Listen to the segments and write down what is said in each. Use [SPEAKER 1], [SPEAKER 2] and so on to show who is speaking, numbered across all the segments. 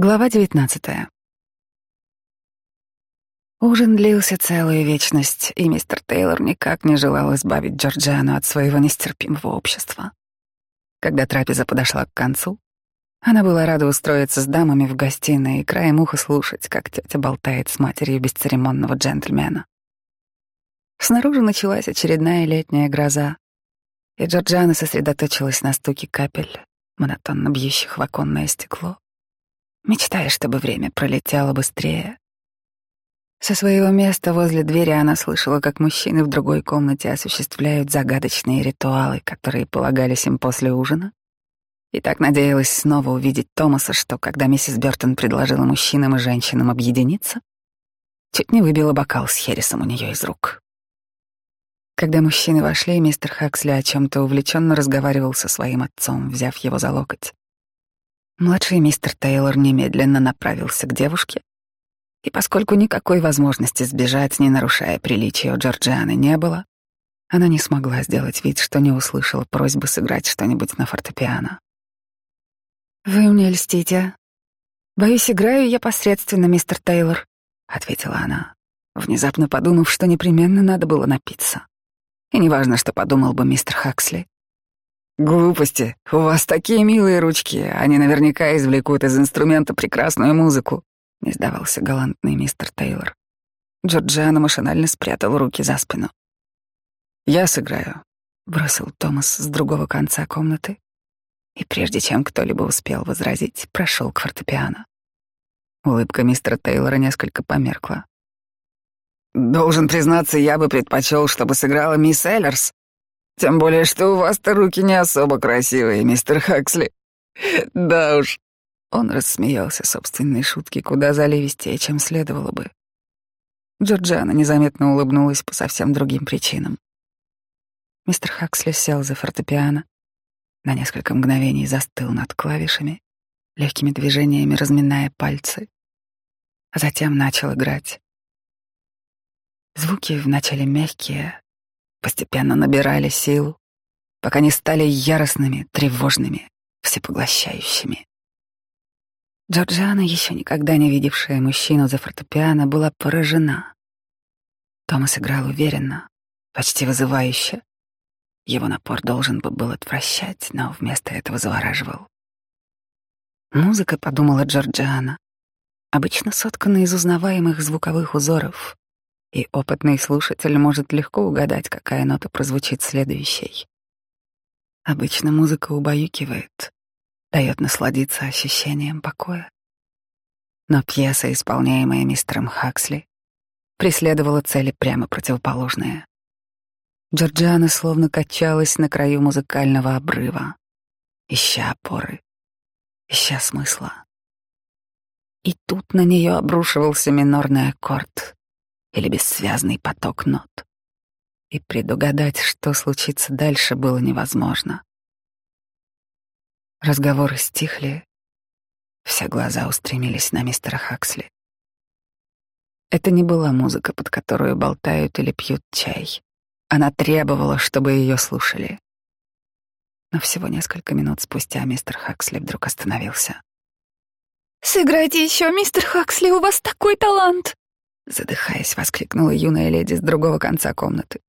[SPEAKER 1] Глава 19. Ужин длился целую вечность, и мистер Тейлор никак не желал избавить Джорджиану от своего нестерпимого общества. Когда трапеза подошла к концу, она была рада устроиться с дамами в гостиной и краем уха слушать, как тетя болтает с матерью бесцеремонного джентльмена. Снаружи началась очередная летняя гроза, и Джорджиана сосредоточилась на стуке капель, монотонно бьющих в оконное стекло мечтая, чтобы время пролетело быстрее. Со своего места возле двери она слышала, как мужчины в другой комнате осуществляют загадочные ритуалы, которые полагались им после ужина. И так надеялась снова увидеть Томаса, что, когда миссис Бёртон предложила мужчинам и женщинам объединиться, чуть не выбила бокал с хересом у нее из рук. Когда мужчины вошли, мистер Хаксли о чем то увлеченно разговаривал со своим отцом, взяв его за локоть. Младший мистер Тейлор немедленно направился к девушке, и поскольку никакой возможности сбежать, не нарушая приличия у Джорджианы, не было, она не смогла сделать вид, что не услышала просьбы сыграть что-нибудь на фортепиано. «Вы мне льстите. Боюсь, играю я посредственно, мистер Тейлор», — ответила она, внезапно подумав, что непременно надо было напиться. И неважно, что подумал бы мистер Хаксли. «Глупости. У вас такие милые ручки. Они наверняка извлекут из инструмента прекрасную музыку», — не сдавался галантный мистер Тейлор. Джорджиана машинально спрятал руки за спину. «Я сыграю», — бросил Томас с другого конца комнаты, и прежде чем кто-либо успел возразить, прошел к фортепиано. Улыбка мистера Тейлора несколько померкла. «Должен признаться, я бы предпочел, чтобы сыграла мисс Эллерс», тем более, что у вас-то руки не особо красивые, мистер Хаксли. Да уж. Он рассмеялся собственной шутки куда заливистее, чем следовало бы. Джорджиана незаметно улыбнулась по совсем другим причинам. Мистер Хаксли сел за фортепиано, на несколько мгновений застыл над клавишами, легкими движениями разминая пальцы, а затем начал играть. Звуки вначале мягкие, постепенно набирали силу, пока не стали яростными, тревожными, всепоглощающими. Джорджиана, еще никогда не видевшая мужчину за фортепиано, была поражена. Томас играл уверенно, почти вызывающе. Его напор должен бы был отвращать, но вместо этого завораживал. Музыка, подумала Джорджиана, обычно соткана из узнаваемых звуковых узоров, и опытный слушатель может легко угадать, какая нота прозвучит следующей. Обычно музыка убаюкивает, дает насладиться ощущением покоя. Но пьеса, исполняемая мистером Хаксли, преследовала цели прямо противоположные. Джорджиана словно качалась на краю музыкального обрыва, ища опоры, ища смысла. И тут на нее обрушивался минорный аккорд, или бессвязный поток нот. И предугадать, что случится дальше, было невозможно. Разговоры стихли, все глаза устремились на мистера Хаксли. Это не была музыка, под которую болтают или пьют чай. Она требовала, чтобы ее слушали. Но всего несколько минут спустя мистер Хаксли вдруг остановился.
[SPEAKER 2] «Сыграйте еще, мистер Хаксли, у вас такой талант!»
[SPEAKER 1] Задыхаясь, воскликнула юная леди с другого конца комнаты.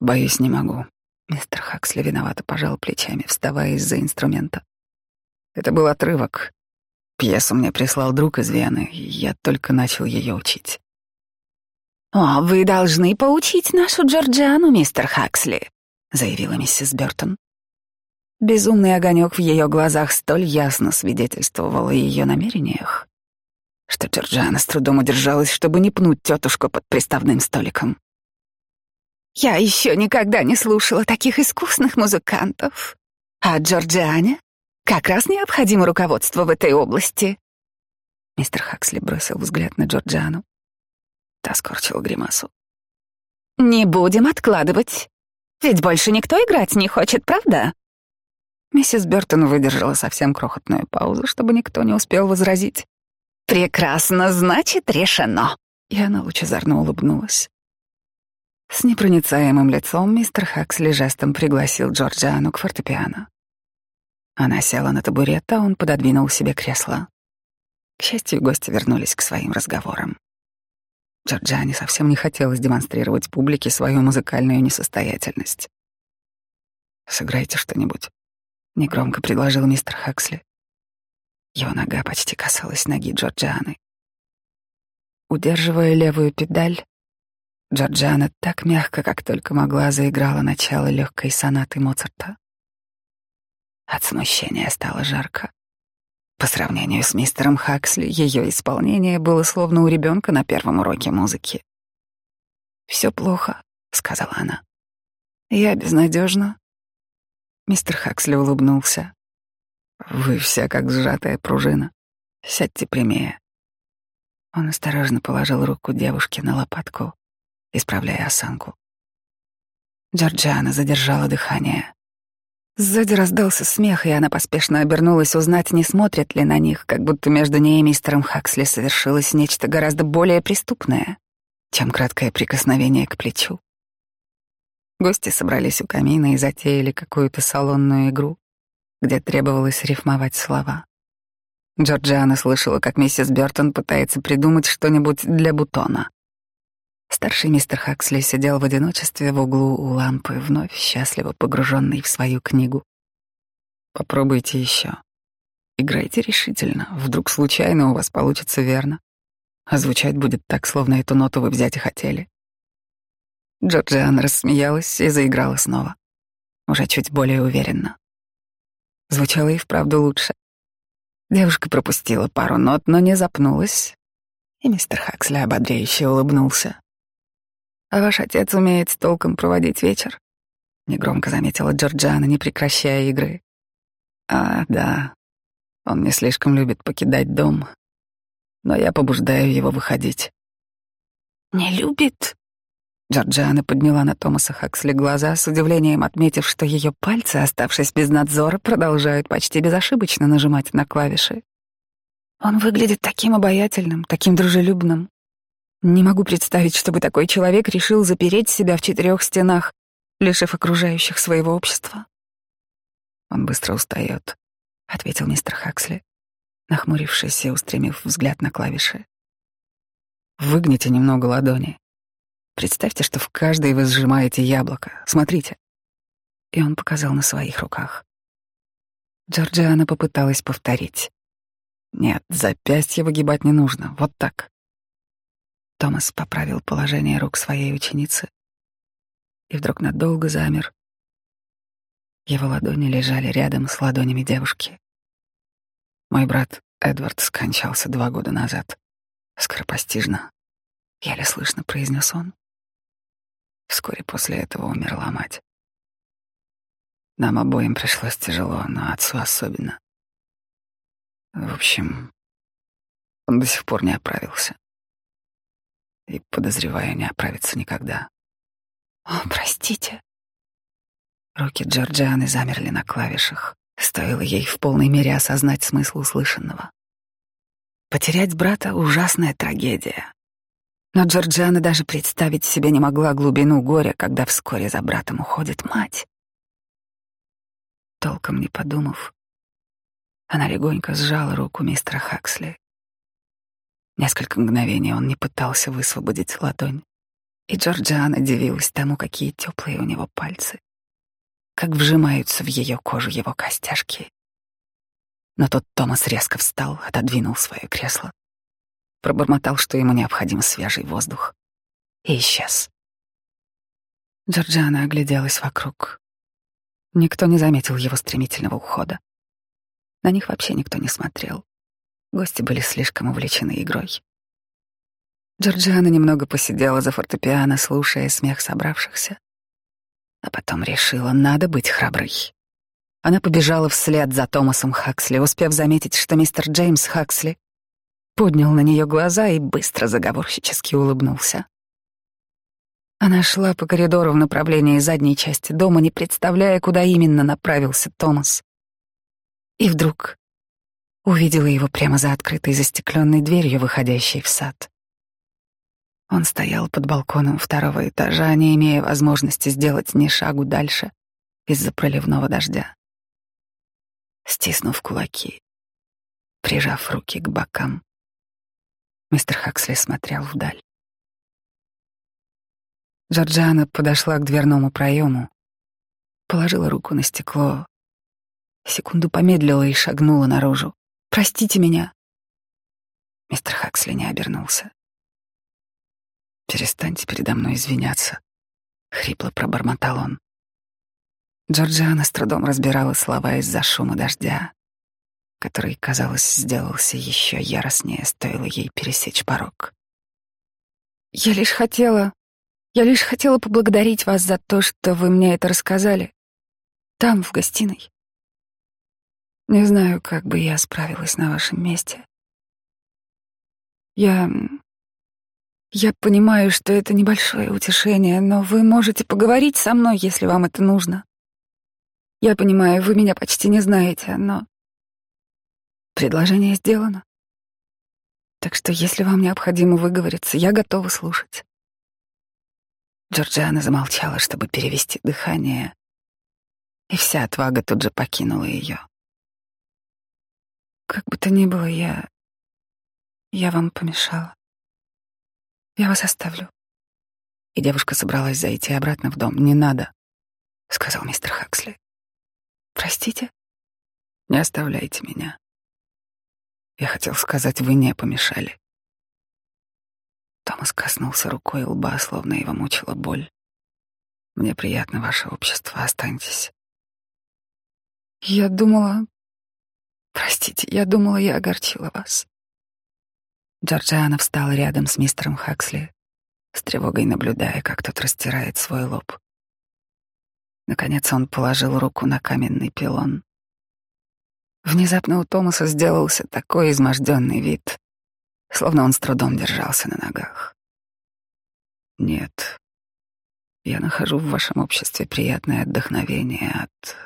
[SPEAKER 1] «Боюсь, не могу». Мистер Хаксли виновато пожал плечами, вставая из-за инструмента. Это был отрывок. Пьесу мне прислал друг из Вены, и я только начал ее учить.
[SPEAKER 2] «О, вы должны поучить нашу Джорджиану, мистер Хаксли», — заявила миссис Бёртон.
[SPEAKER 1] Безумный огонек в ее глазах столь ясно свидетельствовал о ее намерениях, что Джорджиана с трудом удержалась, чтобы не пнуть тетушку под приставным столиком.
[SPEAKER 2] «Я еще никогда не слушала таких искусных музыкантов. А Джорджиане как раз необходимо руководство в этой области».
[SPEAKER 1] Мистер Хаксли бросил взгляд на Джорджиану. Та скорчила гримасу.
[SPEAKER 2] «Не будем откладывать. Ведь больше никто играть не хочет, правда?»
[SPEAKER 1] Миссис Бёртон выдержала совсем крохотную паузу, чтобы никто не успел возразить.
[SPEAKER 2] «Прекрасно, значит, решено!»
[SPEAKER 1] И она лучезарно улыбнулась. С непроницаемым лицом мистер Хаксли жестом пригласил Джорджиану к фортепиано. Она села на табурет, а он пододвинул себе кресло. К счастью, гости вернулись к своим разговорам. Джорджиане совсем не хотелось демонстрировать публике свою музыкальную несостоятельность. «Сыграйте что-нибудь», — негромко предложил мистер Хаксли. Его нога почти касалась ноги Джорджианы. Удерживая левую педаль, Джорджиана так мягко, как только могла, заиграла начало легкой сонаты Моцарта. От смущения стало жарко. По сравнению с мистером Хаксли, ее исполнение было словно у ребенка на первом уроке музыки. Все плохо, сказала она. Я безнадежна. Мистер Хаксли улыбнулся. Вы вся как сжатая пружина. Сядьте прямее. Он осторожно положил руку девушке на лопатку исправляя осанку. Джорджиана задержала дыхание. Сзади раздался смех, и она поспешно обернулась узнать, не смотрят ли на них, как будто между ней и мистером Хаксли совершилось нечто гораздо более преступное, чем краткое прикосновение к плечу. Гости собрались у камина и затеяли какую-то салонную игру, где требовалось рифмовать слова. Джорджиана слышала, как миссис Бёртон пытается придумать что-нибудь для бутона. Старший мистер Хаксли сидел в одиночестве в углу у лампы, вновь счастливо погруженный в свою книгу. Попробуйте еще. Играйте решительно. Вдруг случайно у вас получится верно. А звучать будет так, словно эту ноту вы взять и хотели. Джорджиан рассмеялась и заиграла снова. Уже чуть более уверенно. Звучало и вправду лучше. Девушка пропустила пару нот, но не запнулась, и мистер Хаксли ободряюще улыбнулся. А ваш отец умеет с толком проводить вечер? Негромко заметила Джорджана, не прекращая игры. А, да. Он не слишком любит покидать дом, но я побуждаю его выходить. Не любит? Джорджиана подняла на Томаса Хаксли глаза, с удивлением отметив, что ее пальцы, оставшись без надзора, продолжают почти безошибочно нажимать на клавиши. Он выглядит таким обаятельным, таким дружелюбным. Не могу представить, чтобы такой человек решил запереть себя в четырех стенах, лишив окружающих своего общества. Он быстро устает, ответил мистер Хаксли, нахмурившись и устремив взгляд на клавиши. Выгните немного ладони. Представьте, что в каждой вы сжимаете яблоко. Смотрите. И он показал на своих руках. Джорджиана попыталась повторить. Нет, запястье выгибать не нужно. Вот так. Томас поправил положение рук своей ученицы и вдруг надолго замер. Его ладони лежали рядом с ладонями девушки. Мой брат Эдвард скончался два года назад. Скоропостижно, еле слышно произнес он. Вскоре после этого умерла мать. Нам обоим пришлось тяжело, но отцу особенно. В общем, он до сих пор не оправился и, подозреваю, не оправится никогда. «О, простите». Руки Джорджианы замерли на клавишах. Стоило ей в полной мере осознать смысл услышанного. Потерять брата — ужасная трагедия. Но Джорджиана даже представить себе не могла глубину горя, когда вскоре за братом уходит мать. Толком не подумав, она легонько сжала руку мистера Хаксли. Несколько мгновений он не пытался высвободить ладонь, и Джорджиана дивилась тому, какие теплые у него пальцы, как вжимаются в ее кожу его костяшки. Но тот Томас резко встал, отодвинул свое кресло, пробормотал, что ему необходим свежий воздух, и исчез. Джорджиана огляделась вокруг. Никто не заметил его стремительного ухода. На них вообще никто не смотрел. Гости были слишком увлечены игрой. Джорджиана немного посидела за фортепиано, слушая смех собравшихся. А потом решила, надо быть храброй. Она побежала вслед за Томасом Хаксли, успев заметить, что мистер Джеймс Хаксли поднял на нее глаза и быстро заговорщически улыбнулся. Она шла по коридору в направлении задней части дома, не представляя, куда именно направился Томас. И вдруг увидела его прямо за открытой застекленной дверью, выходящей в сад. Он стоял под балконом второго этажа, не имея возможности сделать ни шагу дальше из-за проливного дождя. Стиснув кулаки, прижав руки к бокам, Мистер Хаксли смотрел вдаль. Джорджиана подошла к дверному проему, положила руку на стекло, секунду помедлила и шагнула наружу. «Простите меня!» Мистер Хаксли не обернулся. «Перестаньте передо мной извиняться», — хрипло пробормотал он. Джорджиана с трудом разбирала слова из-за шума дождя, который, казалось, сделался еще яростнее, стоило ей пересечь порог. «Я лишь хотела... Я лишь хотела поблагодарить вас за то, что вы мне это рассказали. Там, в гостиной. Не знаю, как бы я справилась на вашем месте. Я... Я понимаю, что это небольшое утешение, но вы можете поговорить со мной, если вам это нужно. Я понимаю, вы меня почти не знаете, но... Предложение сделано. Так что, если вам необходимо выговориться, я готова слушать. Джорджиана замолчала, чтобы перевести дыхание, и вся отвага тут же покинула ее. Как бы то ни было, я... Я вам помешала. Я вас оставлю. И девушка собралась зайти обратно в дом. «Не надо», — сказал мистер Хаксли. «Простите?» «Не оставляйте меня. Я хотел сказать, вы не помешали». Томас коснулся рукой лба, словно его мучила боль. «Мне приятно ваше общество. Останьтесь». «Я думала... Простите, я думала, я огорчила вас». Джорджиана встала рядом с мистером Хаксли, с тревогой наблюдая, как тот растирает свой лоб. Наконец он положил руку на каменный пилон. Внезапно у Томаса сделался такой изможденный вид, словно он с трудом держался на ногах. Нет, я нахожу в вашем обществе приятное отдохновение от...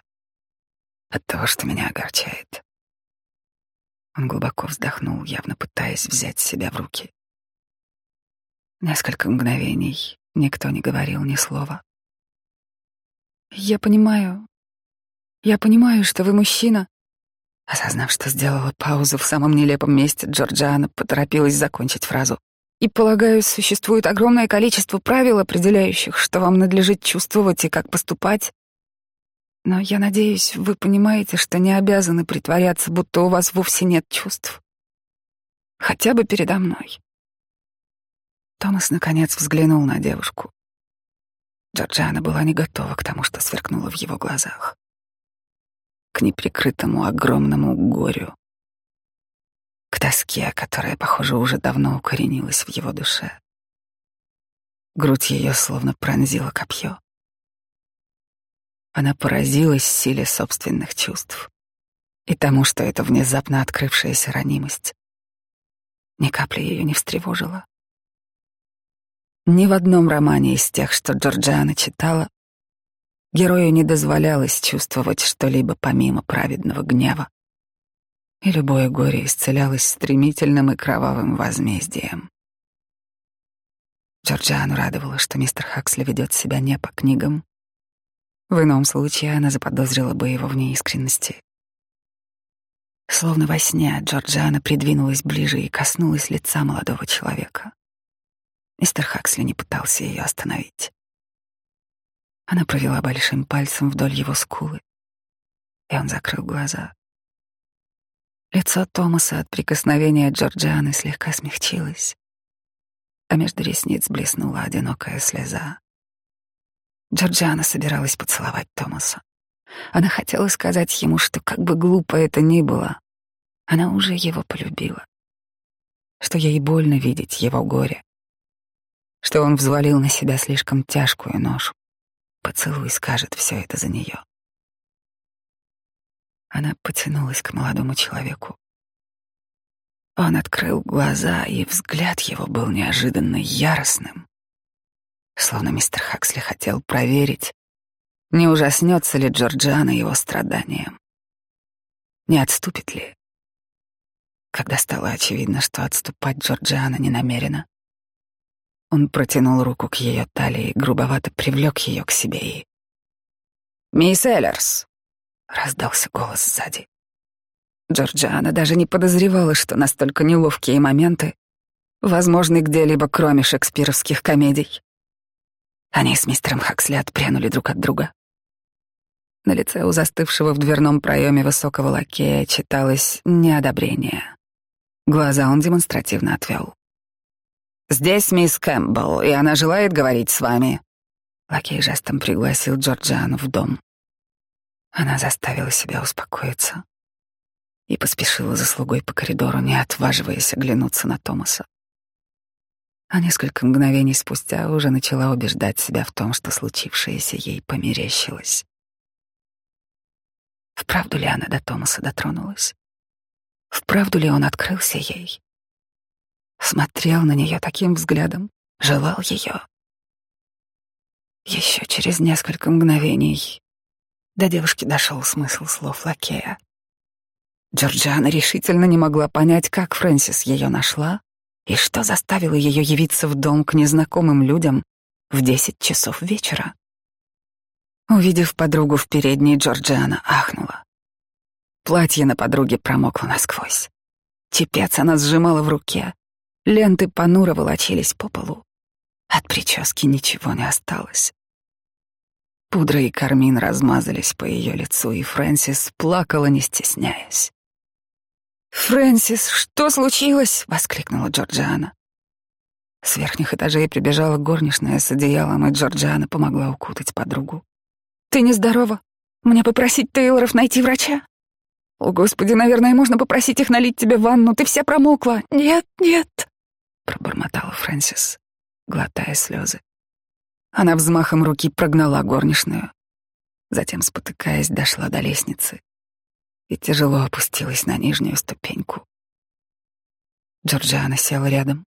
[SPEAKER 1] от того, что меня огорчает. Он глубоко вздохнул, явно пытаясь взять себя в руки. Несколько мгновений никто не говорил ни слова. «Я понимаю. Я понимаю, что вы мужчина». Осознав, что сделала паузу в самом нелепом месте, Джорджиана поторопилась закончить фразу. «И, полагаю, существует огромное количество правил, определяющих, что вам надлежит чувствовать и как поступать. Но я надеюсь, вы понимаете, что не обязаны притворяться, будто у вас вовсе нет чувств. Хотя бы передо мной. Томас наконец взглянул на девушку. Джорджиана была не готова к тому, что сверкнуло в его глазах. К неприкрытому огромному горю. К тоске, которая, похоже, уже давно укоренилась в его душе. Грудь ее словно пронзила копье. Она поразилась силе собственных чувств и тому, что эта внезапно открывшаяся ранимость ни капли ее не встревожила. Ни в одном романе из тех, что Джорджиана читала, герою не дозволялось чувствовать что-либо помимо праведного гнева, и любое горе исцелялось стремительным и кровавым возмездием. Джорджиану радовало, что мистер Хаксли ведет себя не по книгам, в ином случае она заподозрила бы его в неискренности. Словно во сне Джорджиана придвинулась ближе и коснулась лица молодого человека. Мистер Хаксли не пытался ее остановить. Она провела большим пальцем вдоль его скулы, и он закрыл глаза. Лицо Томаса от прикосновения Джорджианы слегка смягчилось, а между ресниц блеснула одинокая слеза. Джорджиана собиралась поцеловать Томаса. Она хотела сказать ему, что как бы глупо это ни было, она уже его полюбила. Что ей больно видеть его горе. Что он взвалил на себя слишком тяжкую ношу. Поцелуй скажет все это за нее. Она потянулась к молодому человеку. Он открыл глаза, и взгляд его был неожиданно яростным словно мистер Хаксли хотел проверить, не ужаснется ли Джорджиана его страданием, не отступит ли. Когда стало очевидно, что отступать Джорджиана не намерена, он протянул руку к ее талии, грубовато привлек ее к себе и... «Мисс Эллерс!» — раздался голос сзади. Джорджиана даже не подозревала, что настолько неловкие моменты возможный где-либо, кроме шекспировских комедий. Они с мистером Хаксли отпрянули друг от друга. На лице у застывшего в дверном проеме высокого лакея читалось неодобрение. Глаза он демонстративно отвел. «Здесь мисс Кэмпбелл, и она желает говорить с вами». Лакей жестом пригласил Джорджиану в дом. Она заставила себя успокоиться и поспешила за слугой по коридору, не отваживаясь оглянуться на Томаса. А несколько мгновений спустя уже начала убеждать себя в том, что случившееся ей померещилось. Вправду ли она до Томаса дотронулась? Вправду ли он открылся ей? Смотрел на нее таким взглядом, желал ее. Еще через несколько мгновений до девушки дошел смысл слов лакея. Джорджиана решительно не могла понять, как Фрэнсис ее нашла и что заставило ее явиться в дом к незнакомым людям в десять часов вечера. Увидев подругу в передней, Джорджиана ахнула. Платье на подруге промокло насквозь. Чепец она сжимала в руке. Ленты понуро волочились по полу. От прически ничего не осталось. Пудра и кармин размазались по ее лицу, и Фрэнсис плакала, не стесняясь. «Фрэнсис, что случилось?» — воскликнула Джорджиана. С верхних этажей прибежала горничная с одеялом, и Джорджиана помогла укутать подругу. «Ты нездорова? Мне попросить Тейлоров найти врача?» «О, Господи, наверное, можно попросить их налить тебе ванну, ты вся промокла». «Нет, нет», — пробормотала Фрэнсис, глотая слезы. Она взмахом руки прогнала горничную, затем, спотыкаясь, дошла до лестницы и тяжело опустилась на нижнюю ступеньку. Джорджиана села рядом.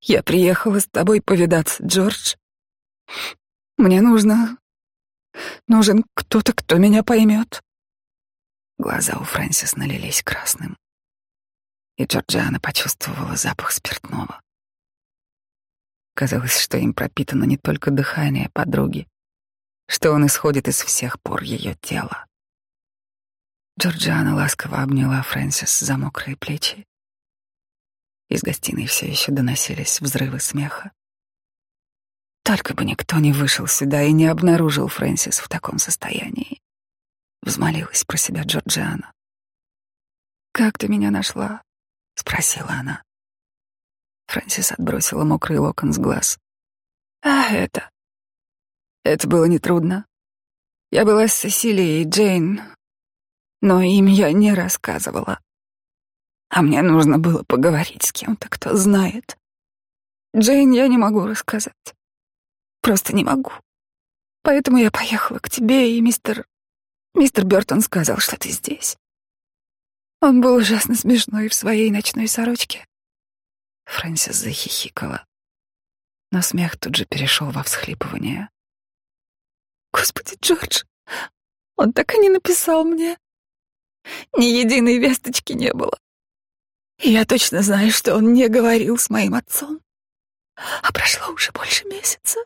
[SPEAKER 1] «Я приехала с тобой повидаться, Джордж. Мне нужно... Нужен кто-то, кто меня поймет». Глаза у Фрэнсис налились красным, и Джорджиана почувствовала запах спиртного. Казалось, что им пропитано не только дыхание подруги, что он исходит из всех пор ее тела. Джорджиана ласково обняла Фрэнсис за мокрые плечи. Из гостиной все еще доносились взрывы смеха. Только бы никто не вышел сюда и не обнаружил Фрэнсис в таком состоянии. Взмолилась про себя Джорджиана. «Как ты меня нашла?» — спросила она. Фрэнсис отбросила мокрый локон с глаз. «А это...» «Это было нетрудно. Я была с Сесилией и Джейн, но им я не рассказывала. А мне нужно было поговорить с кем-то, кто знает. Джейн я не могу рассказать. Просто не могу. Поэтому я поехала к тебе, и мистер... Мистер Бёртон сказал, что ты здесь. Он был ужасно смешной в своей ночной сорочке. Фрэнсис захихикала. Но смех тут же перешел во всхлипывание. Господи, Джордж, он так и не написал мне. Ни единой весточки не было. И я точно знаю, что он не говорил с моим отцом. А прошло уже больше месяца.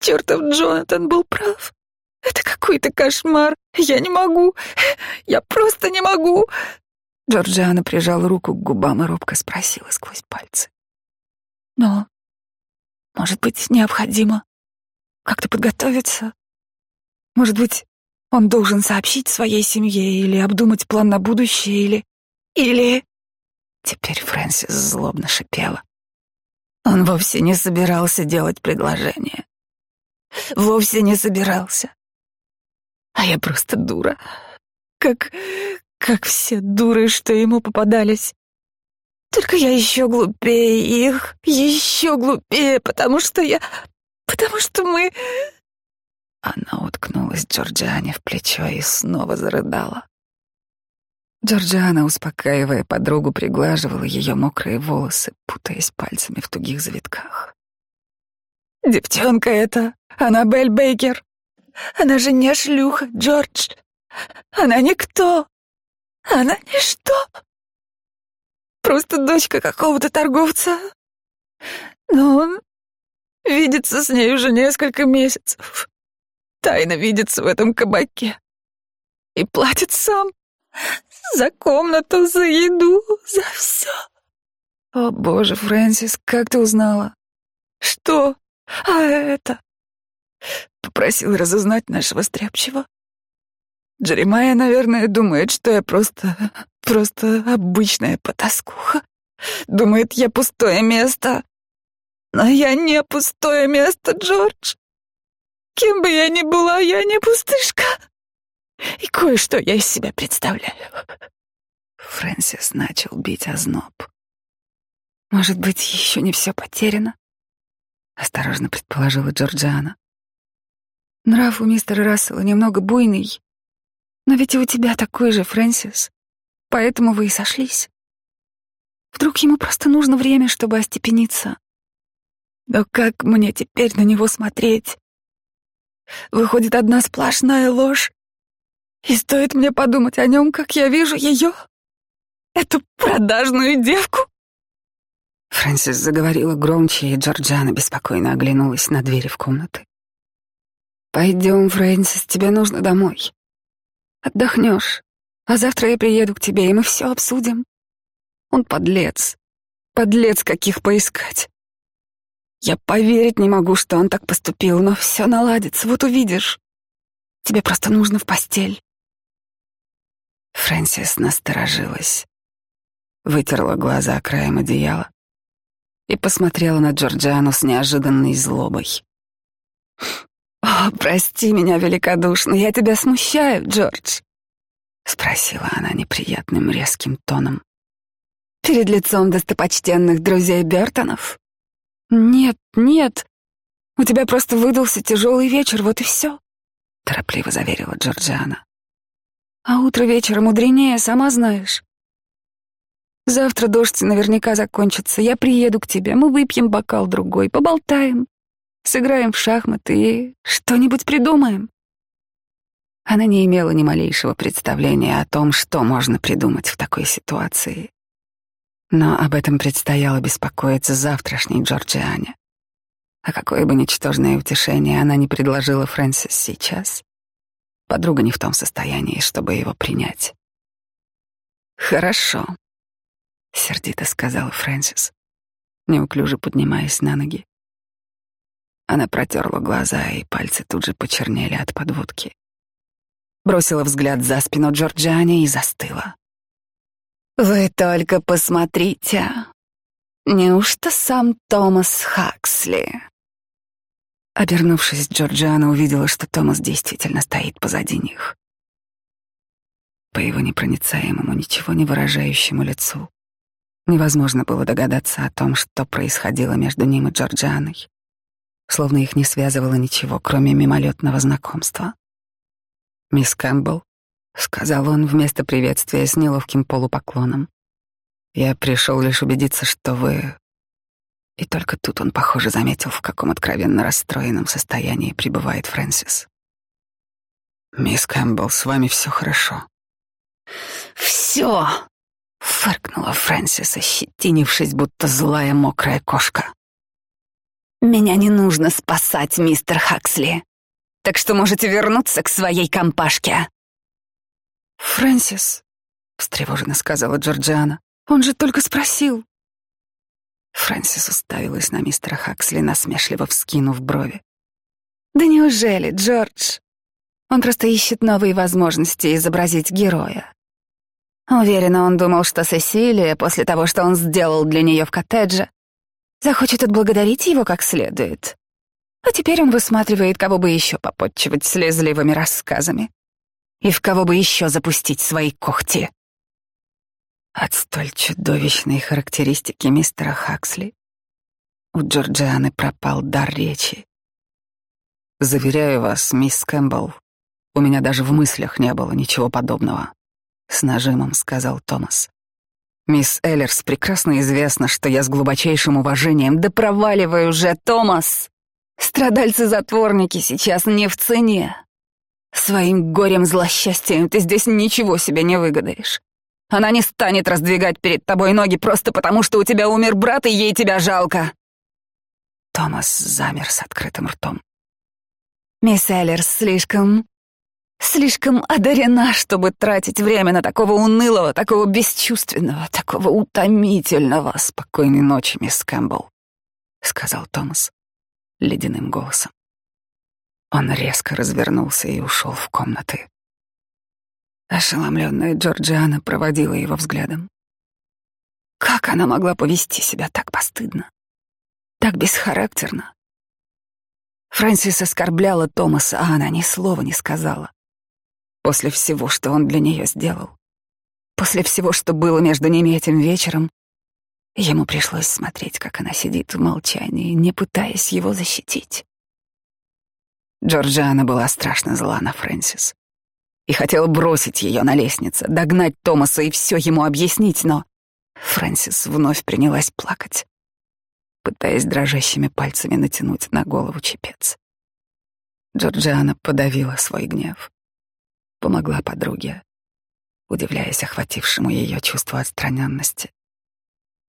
[SPEAKER 1] Чертов Джонатан был прав. Это какой-то кошмар. Я не могу. Я просто не могу. Джорджиана прижала руку к губам и робко спросила сквозь пальцы. Но, может быть, необходимо как-то подготовиться? Может быть, он должен сообщить своей семье или обдумать план на будущее, или... Или... Теперь Фрэнсис злобно шипела. Он вовсе не собирался делать предложение. Вовсе не собирался. А я просто дура. Как... как все дуры, что ему попадались. Только я еще глупее их, еще глупее, потому что я... потому что мы... Она уткнулась Джорджиане в плечо и снова зарыдала. Джорджиана, успокаивая подругу, приглаживала ее мокрые волосы, путаясь пальцами в тугих завитках. «Девчонка эта, Аннабель Бейкер. Она же не шлюха, Джордж. Она никто. Она ничто. Просто дочка какого-то торговца. Но он видится с ней уже несколько месяцев тайно видится в этом кабаке. И платит сам. За комнату, за еду, за все. О, боже, Фрэнсис, как ты узнала?
[SPEAKER 2] Что? А это?
[SPEAKER 1] Попросил разузнать нашего стряпчего. Джеремайя, наверное, думает, что я просто... просто обычная потаскуха. Думает, я пустое место. Но я не пустое место, Джордж. Кем бы я ни была, я не пустышка. И кое-что я из себя представляю. Фрэнсис начал бить озноб. Может быть, еще не все потеряно? Осторожно предположила Джорджиана. Нрав у мистера Рассела немного буйный, но ведь и у тебя такой же, Фрэнсис. Поэтому вы и сошлись. Вдруг ему просто нужно время, чтобы остепениться. Но как мне теперь на него смотреть? Выходит одна сплошная ложь. И стоит мне подумать о нем, как я вижу ее, эту продажную девку. Фрэнсис заговорила громче, и Джорджана беспокойно оглянулась на двери в комнаты. «Пойдем, Фрэнсис, тебе нужно домой. Отдохнешь, а завтра я приеду к тебе, и мы все обсудим. Он подлец, подлец каких поискать. Я поверить не могу, что он так поступил, но все наладится, вот увидишь. Тебе просто нужно в постель». Фрэнсис насторожилась, вытерла глаза краем одеяла и посмотрела на Джорджану с неожиданной злобой. «О, прости меня великодушно, я тебя смущаю, Джордж», — спросила она неприятным резким тоном. «Перед лицом достопочтенных друзей Бертонов?» «Нет, нет, у тебя просто выдался тяжелый вечер, вот и все», — торопливо заверила Джорджиана. «А утро вечера мудренее, сама знаешь. Завтра дождь наверняка закончится. Я приеду к тебе, мы выпьем бокал другой, поболтаем, сыграем в шахматы и что-нибудь придумаем. Она не имела ни малейшего представления о том, что можно придумать в такой ситуации. Но об этом предстояло беспокоиться завтрашней Джорджиане. А какое бы ничтожное утешение она не предложила Фрэнсис сейчас, подруга не в том состоянии, чтобы его принять. «Хорошо», — сердито сказала Фрэнсис, неуклюже поднимаясь на ноги. Она протерла глаза, и пальцы тут же почернели от подводки. Бросила взгляд за спину Джорджани и застыла. «Вы только посмотрите! Неужто сам Томас Хаксли?» Обернувшись, Джорджиана увидела, что Томас действительно стоит позади них. По его непроницаемому, ничего не выражающему лицу Невозможно было догадаться о том, что происходило между ним и Джорджианой, словно их не связывало ничего, кроме мимолетного знакомства. «Мисс Кэмпбелл», — сказал он вместо приветствия с неловким полупоклоном, — «я пришел лишь убедиться, что вы...» И только тут он, похоже, заметил, в каком откровенно расстроенном состоянии пребывает Фрэнсис. «Мисс Кэмпбелл, с вами все хорошо». «Все!» Фыркнула Фрэнсис, ощетинившись, будто злая мокрая кошка. «Меня не нужно спасать, мистер Хаксли, так что можете вернуться к своей компашке». «Фрэнсис», — встревоженно сказала Джорджиана, — «он же только спросил». Фрэнсис уставилась на мистера Хаксли, насмешливо вскинув брови. «Да неужели, Джордж? Он просто ищет новые возможности изобразить героя. Уверена, он думал, что Сесилия, после того, что он сделал для нее в коттедже, захочет отблагодарить его как следует. А теперь он высматривает, кого бы еще попотчевать слезливыми рассказами и в кого бы еще запустить свои когти. От столь чудовищной характеристики мистера Хаксли у Джорджианы пропал дар речи. Заверяю вас, мисс Кэмпбелл, у меня даже в мыслях не было ничего подобного. С нажимом сказал Томас. Мисс Эллерс прекрасно известно, что я с глубочайшим уважением да проваливаю же, Томас. Страдальцы-затворники сейчас не в цене. Своим горем-злосчастьем ты здесь ничего себе не выгадаешь. Она не станет раздвигать перед тобой ноги просто потому, что у тебя умер брат, и ей тебя жалко. Томас замер с открытым ртом. «Мисс Эллерс слишком
[SPEAKER 2] Слишком одарена, чтобы тратить время на такого унылого, такого бесчувственного, такого утомительного.
[SPEAKER 1] Спокойной ночи, мисс Кэмпбелл, сказал Томас ледяным голосом. Он резко развернулся и ушел в комнаты. Ошеломленная Джорджиана проводила его взглядом. Как она могла повести себя так постыдно, так бесхарактерно? Фрэнсис оскорбляла Томаса, а она ни слова не сказала. После всего, что он для нее сделал, после всего, что было между ними этим вечером, ему пришлось смотреть, как она сидит в молчании, не пытаясь его защитить. Джорджиана была страшно зла на Фрэнсис и хотела бросить ее на лестнице, догнать Томаса и все ему объяснить, но Фрэнсис вновь принялась плакать, пытаясь дрожащими пальцами натянуть на голову чепец. Джорджиана подавила свой гнев, помогла подруге, удивляясь охватившему ее чувству отстраненности,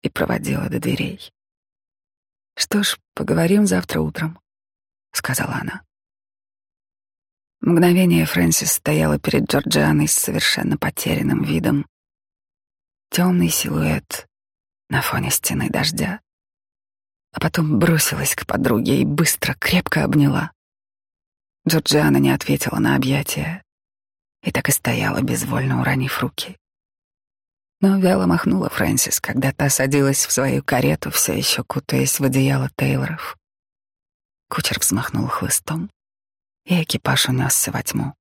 [SPEAKER 1] и проводила до дверей. «Что ж, поговорим завтра утром», — сказала она. Мгновение Фрэнсис стояла перед Джорджианой с совершенно потерянным видом. Темный силуэт на фоне стены дождя. А потом бросилась к подруге и быстро, крепко обняла. Джорджиана не ответила на объятия и так и стояла, безвольно уронив руки. Но вяло махнула Фрэнсис, когда та садилась в свою карету, все еще кутаясь в одеяло Тейлоров. Кучер взмахнул хлыстом и экипаж унесся во тьму.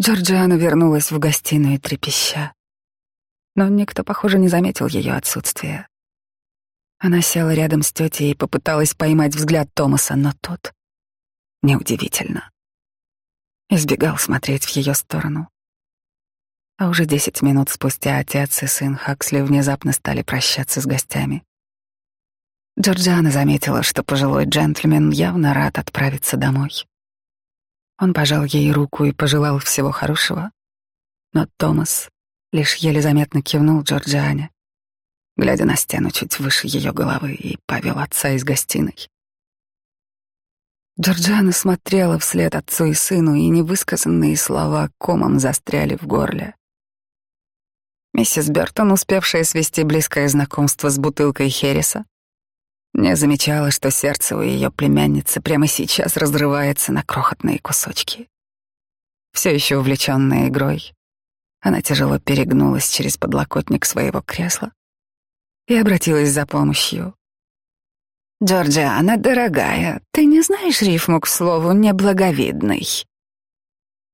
[SPEAKER 1] Джорджиана вернулась в гостиную трепеща, но никто, похоже, не заметил ее отсутствия. Она села рядом с тетей и попыталась поймать взгляд Томаса, но тот, неудивительно, избегал смотреть в ее сторону. А уже десять минут спустя отец и сын Хаксли внезапно стали прощаться с гостями. Джорджиана заметила, что пожилой джентльмен явно рад отправиться домой. Он пожал ей руку и пожелал всего хорошего, но Томас лишь еле заметно кивнул Джорджиане, глядя на стену чуть выше ее головы, и повел отца из гостиной. Джорджиана смотрела вслед отцу и сыну, и невысказанные слова комом застряли в горле. Миссис Бертон, успевшая свести близкое знакомство с бутылкой Хереса, не замечала, что сердце у ее племянницы прямо сейчас разрывается на крохотные кусочки. Все еще увлеченная игрой, она тяжело перегнулась через подлокотник своего кресла и обратилась за помощью. «Джорджиана, дорогая, ты не знаешь рифму к слову «неблаговидный»?»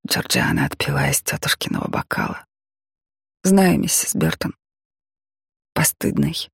[SPEAKER 1] Джорджиана отпила из тетушкиного бокала. «Знаю, миссис Бертон. Постыдный».